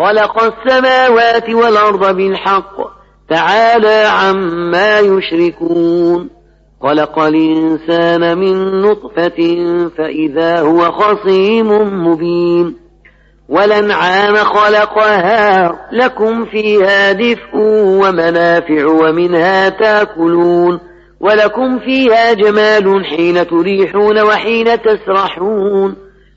خلق السماوات والأرض بالحق. تعالى عما يشركون. خلق الإنسان من نطفة فإذا هو خصيم مبين. ولنعام خلقها لكم فيها دفء ومنافع ومنها تاكلون. ولكم فيها جمال حين تريحون وحين تسرحون.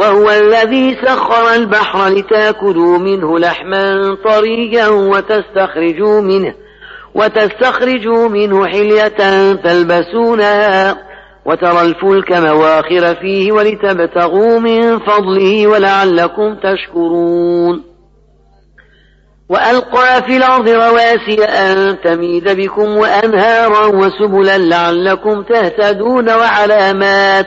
وهو الذي سخر البحر لتأكلوا منه لحما طريا وتستخرجوا منه وتستخرجوا منه حلية تلبسونها وترى الفلك مواخر فيه ولتبتغوا من فضله ولعلكم تشكرون. وألقى في الأرض رواسي أن تميد بكم وأنهارا وسبلا لعلكم تهتدون وعلامات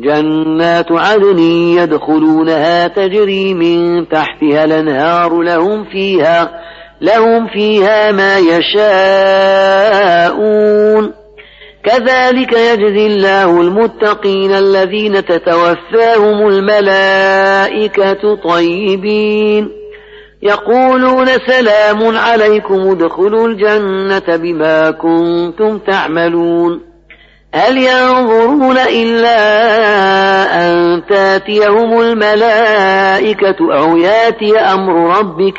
جنات عدن يدخلونها تجري من تحتها الأنهار لهم فيها لهم فيها ما يشاءون. كذلك يجزي الله المتقين الذين تتوفاهم الملائكة طيبين. يقولون سلام عليكم ادخلوا الجنة بما كنتم تعملون. هل ينظرون إلا أن تأتيهم الملائكة أو يأتي أمر ربك؟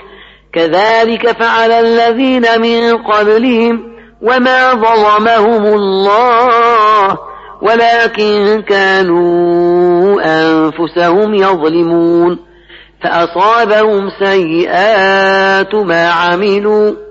كذلك فعل الذين من قبلهم وما ظلمهم الله ولكن كانوا أنفسهم يظلمون. فأصابهم سيئات ما عملوا.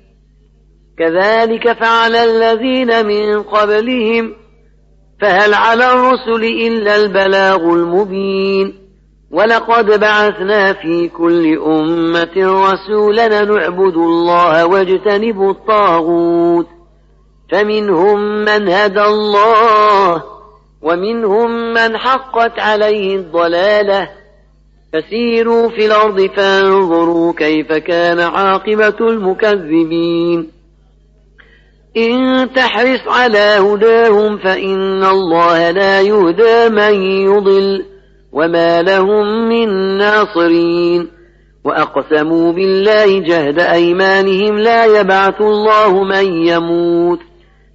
كذلك فعل الذين من قبلهم فهل على الرسل إلا البلاغ المبين. ولقد بعثنا في كل أمة رسولا نعبد الله واجتنب الطاغوت. فمنهم من هدى الله ومنهم من حقت عليه الضلالة. فسيروا في الأرض فانظروا كيف كان عاقبة المكذبين. إن تحرص على هداهم فإن الله لا يهدى من يضل وما لهم من ناصرين وأقسموا بالله جهد أيمانهم لا يبعث الله من يموت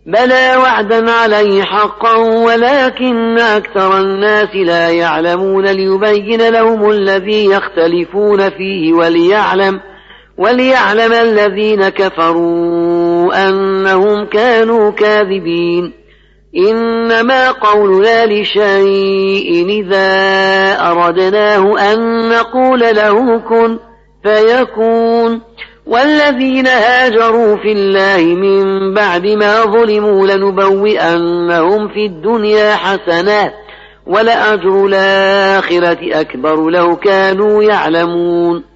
بلى وعدا عليه حقا ولكن أكثر الناس لا يعلمون ليبين لهم الذي يختلفون فيه وليعلم وليعلم الذين كفروا أنهم كانوا كاذبين. إنما قولنا لشيء إذا أردناه أن نقول له كن فيكون. والذين هاجروا في الله من بعد ما ظلموا لنبوئنهم في الدنيا حسنات ولأجر الآخرة أكبر لو كانوا يعلمون.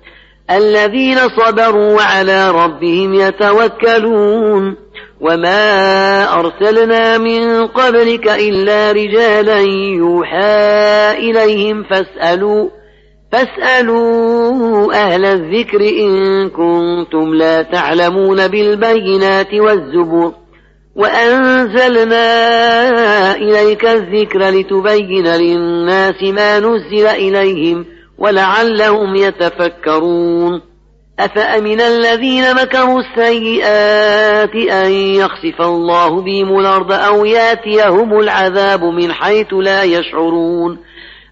الذين صبروا وعلى ربهم يتوكلون وما أرسلنا من قبلك إلا رجالا يوحى إليهم فاسألوا فاسألوا أهل الذكر إن كنتم لا تعلمون بالبينات والزبر وأنزلنا إليك الذكر لتبين للناس ما نزل إليهم ولعلهم يتفكرون. أفأمن الذين مكروا السيئات أن يخسف الله بهم الأرض أو يأتيهم العذاب من حيث لا يشعرون؟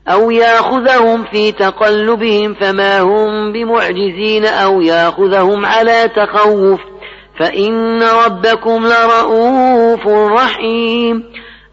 أو يأخذهم في تقلبهم فما هم بمعجزين أو يأخذهم على تخوف؟ فإن ربكم لرؤوف رحيم.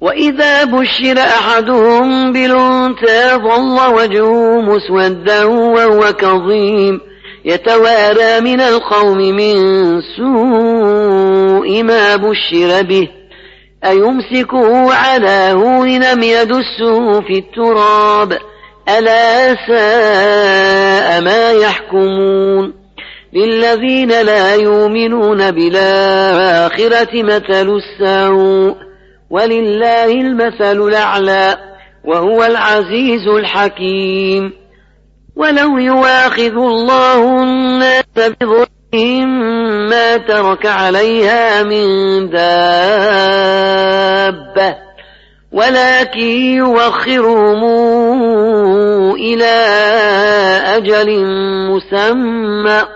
وإذا بشر أحدهم بالأنثى ظل وجهه مسودا وهو كظيم يتوارى من القوم من سوء ما بشر به أيمسكه على هون أم يدسه في التراب ألا ساء ما يحكمون للذين لا يؤمنون بالآخرة مثل السوء ولله المثل الأعلى وهو العزيز الحكيم. ولو يواخذ الله الناس بظلمهم ما ترك عليها من دابة. ولكن يوخرهم إلى أجل مسمى.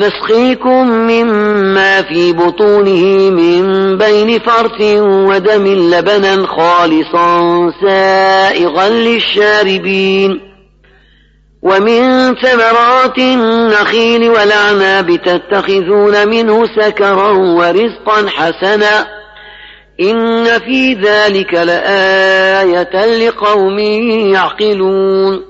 نسقيكم مما في بطونه من بين فرث ودم لبنا خالصا سائغا للشاربين ومن ثمرات النخيل والأعناب تتخذون منه سكرا ورزقا حسنا إن في ذلك لآية لقوم يعقلون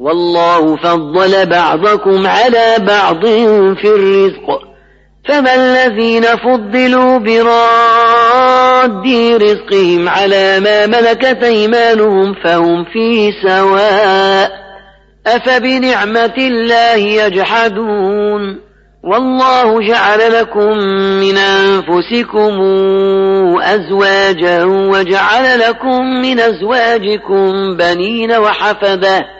والله فضل بعضكم على بعض في الرزق. فما الذين فضلوا براد رزقهم على ما ملكت أيمانهم فهم فيه سواء. أفبنعمة الله يجحدون؟ والله جعل لكم من أنفسكم أزواجا وجعل لكم من أزواجكم بنين وحفدة.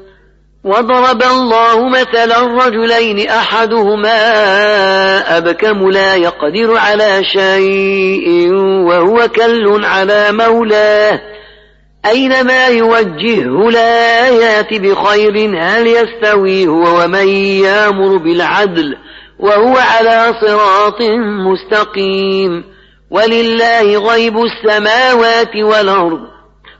وضرب الله مثلا رجلين أحدهما أبكم لا يقدر على شيء وهو كل على مولاه. أينما يوجهه لا يأت بخير هل يستوي هو ومن يأمر بالعدل وهو على صراط مستقيم؟ ولله غيب السماوات والأرض.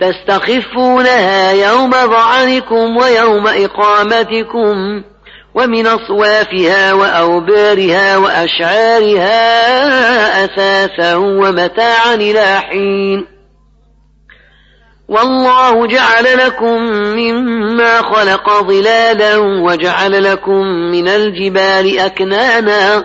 تستخفونها يوم ظعنكم ويوم إقامتكم ومن أصوافها وأوبارها وأشعارها أثاثا ومتاعا إلى حين. والله جعل لكم مما خلق ظلالا وجعل لكم من الجبال أكنانا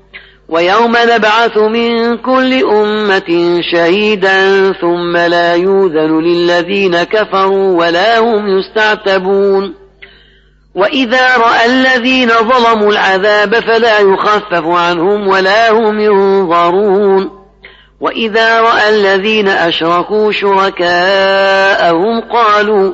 ويوم نبعث من كل أمة شهيدا ثم لا يوذن للذين كفروا ولا هم يستعتبون. وإذا رأى الذين ظلموا العذاب فلا يخفف عنهم ولا هم ينظرون. وإذا رأى الذين أشركوا شركاءهم قالوا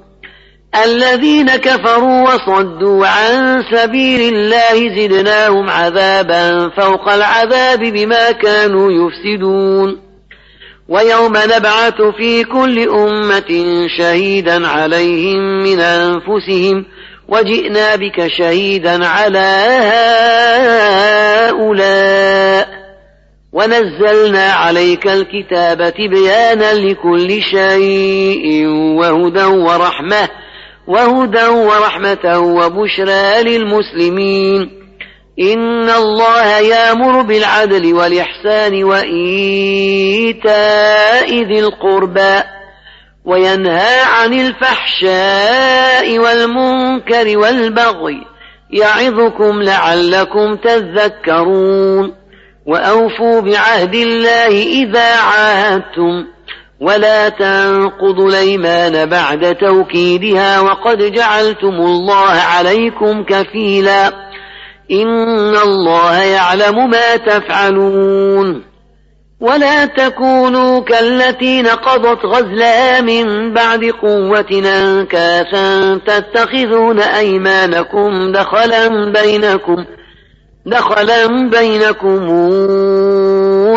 الذين كفروا وصدوا عن سبيل الله زدناهم عذابا فوق العذاب بما كانوا يفسدون. ويوم نبعث في كل أمة شهيدا عليهم من أنفسهم وجئنا بك شهيدا على هؤلاء. ونزلنا عليك الكتاب تبيانا لكل شيء وهدى ورحمة. وهدى ورحمة وبشرى للمسلمين. إن الله يأمر بالعدل والإحسان وإيتاء ذي القربى وينهى عن الفحشاء والمنكر والبغي يعظكم لعلكم تذكرون. وأوفوا بعهد الله إذا عاهدتم. ولا تنقضوا الأيمان بعد توكيدها وقد جعلتم الله عليكم كفيلا إن الله يعلم ما تفعلون ولا تكونوا كالتي نقضت غزلها من بعد قوة أنكاثا تتخذون أيمانكم دخلا بينكم دخلا بينكم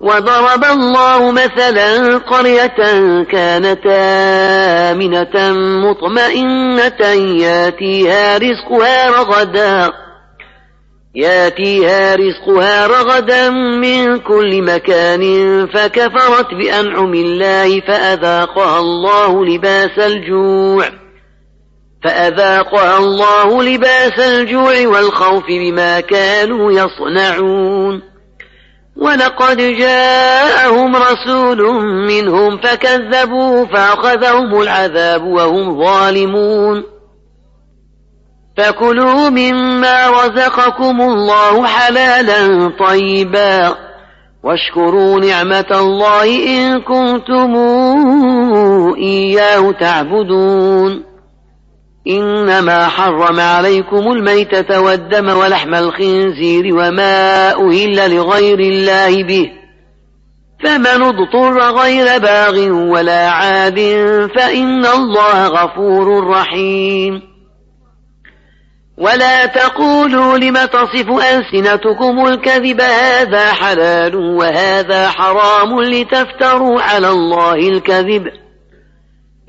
وضرب الله مثلا قرية كانت آمنة مطمئنة ياتيها رزقها رغدا ياتيها رزقها رغدا من كل مكان فكفرت بأنعم الله فأذاقها الله لباس الجوع فأذاقها الله لباس الجوع والخوف بما كانوا يصنعون. ولقد جاءهم رسول منهم فكذبوا فأخذهم العذاب وهم ظالمون. فكلوا مما رزقكم الله حلالا طيبا. واشكروا نعمة الله إن كنتم إياه تعبدون. إنما حرم عليكم الميتة والدم ولحم الخنزير وما أهل لغير الله به. فمن اضطر غير باغ ولا عاد فإن الله غفور رحيم. ولا تقولوا لم تصف ألسنتكم الكذب هذا حلال وهذا حرام لتفتروا على الله الكذب.